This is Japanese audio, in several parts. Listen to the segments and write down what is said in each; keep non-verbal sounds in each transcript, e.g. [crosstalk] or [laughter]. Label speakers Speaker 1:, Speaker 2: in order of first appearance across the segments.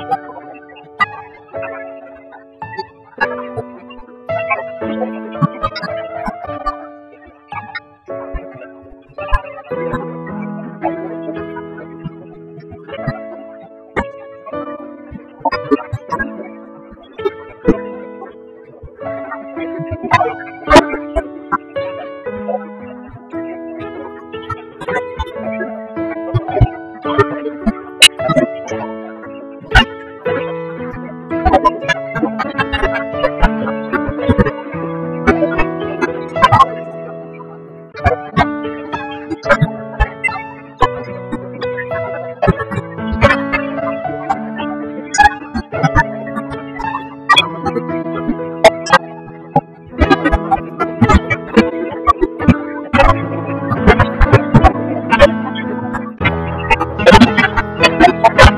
Speaker 1: Thank [laughs] you. Thank you.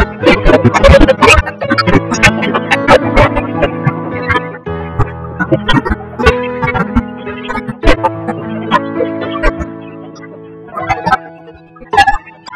Speaker 1: やった